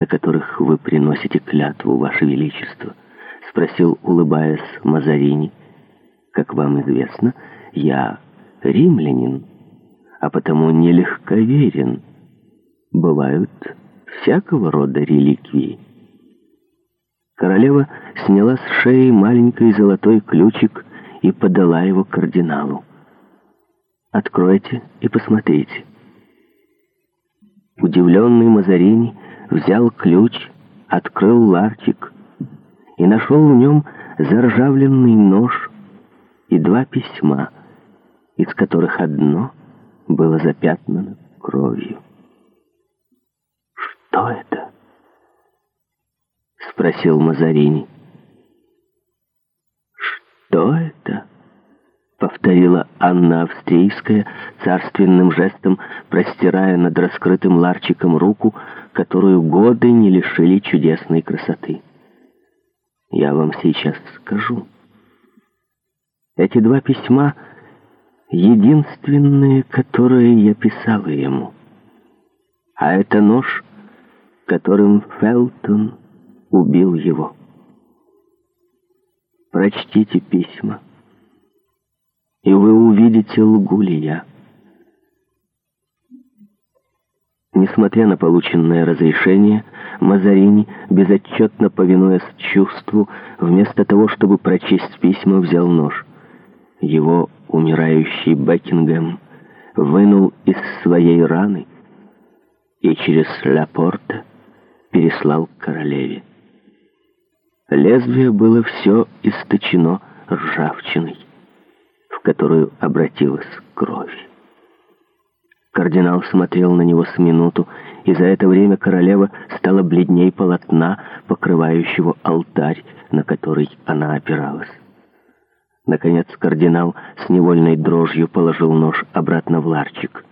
на которых вы приносите клятву, Ваше Величество?» — спросил, улыбаясь, Мазарини. «Как вам известно, я римлянин, а потому нелегковерен. Бывают всякого рода реликвии». Королева сняла с шеи маленький золотой ключик и подала его кардиналу. «Откройте и посмотрите». Удивленный Мазарини — взял ключ, открыл ларчик и нашел в нем заржавленный нож и два письма, из которых одно было запятнано кровью. «Что это?» — спросил Мазарини. «Что это?» — повторила Анна Австрийская, царственным жестом простирая над раскрытым ларчиком руку, которую годы не лишили чудесной красоты. Я вам сейчас скажу. Эти два письма — единственные, которые я писал ему. А это нож, которым Фелтон убил его. Прочтите письма, и вы увидите, лгу ли я. Несмотря на полученное разрешение, Мазарини, безотчетно повинуясь чувству, вместо того, чтобы прочесть письма, взял нож. Его умирающий Бекингем вынул из своей раны и через Лапорта переслал королеве. Лезвие было все источено ржавчиной, в которую обратилась кровь. Кардинал смотрел на него с минуту, и за это время королева стала бледней полотна, покрывающего алтарь, на который она опиралась. Наконец кардинал с невольной дрожью положил нож обратно в ларчик.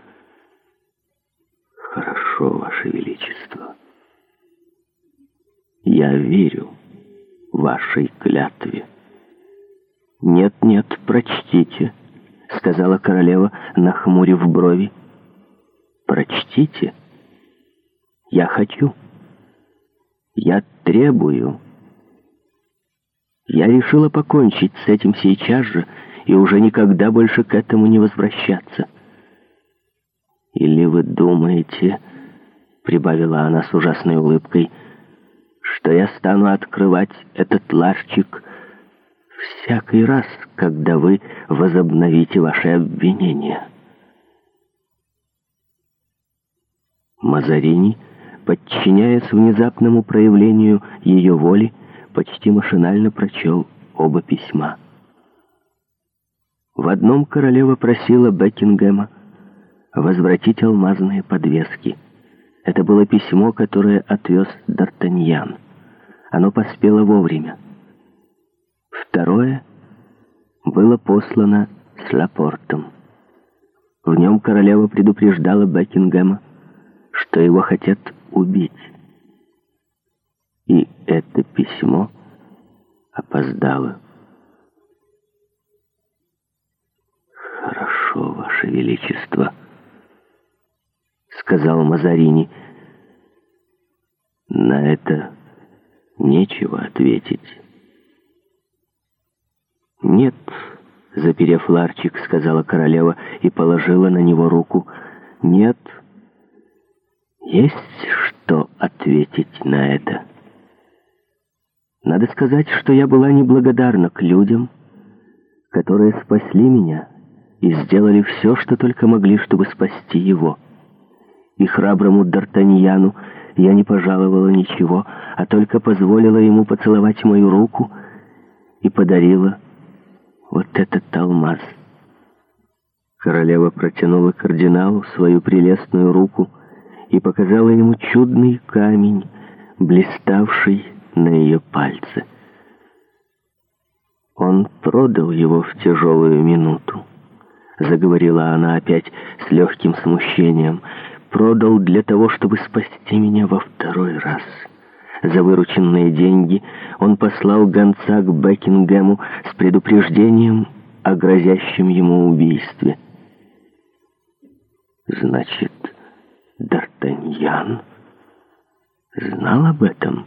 «Хорошо, Ваше Величество. Я верю вашей клятве». «Нет-нет, прочтите», — сказала королева, нахмурив брови. Прочтите. Я хочу. Я требую. Я решила покончить с этим сейчас же и уже никогда больше к этому не возвращаться. Или вы думаете, прибавила она с ужасной улыбкой, что я стану открывать этот ларчик всякий раз, когда вы возобновите ваши обвинения?» Мазарини, подчиняясь внезапному проявлению ее воли, почти машинально прочел оба письма. В одном королева просила Бекингема возвратить алмазные подвески. Это было письмо, которое отвез Д'Артаньян. Оно поспело вовремя. Второе было послано с Лапортом. В нем королева предупреждала Бекингема, что его хотят убить. И это письмо опоздало. «Хорошо, Ваше Величество», — сказал Мазарини. «На это нечего ответить». «Нет», — заперев ларчик, сказала королева и положила на него руку. «Нет». Есть что ответить на это. Надо сказать, что я была неблагодарна к людям, которые спасли меня и сделали все, что только могли, чтобы спасти его. И храброму Д'Артаньяну я не пожаловала ничего, а только позволила ему поцеловать мою руку и подарила вот этот алмаз. Королева протянула кардиналу свою прелестную руку — и показала ему чудный камень, блиставший на ее пальце. Он продал его в тяжелую минуту. Заговорила она опять с легким смущением. «Продал для того, чтобы спасти меня во второй раз». За вырученные деньги он послал гонца к Бекингему с предупреждением о грозящем ему убийстве. «Значит, Д'Артаньян знал об этом?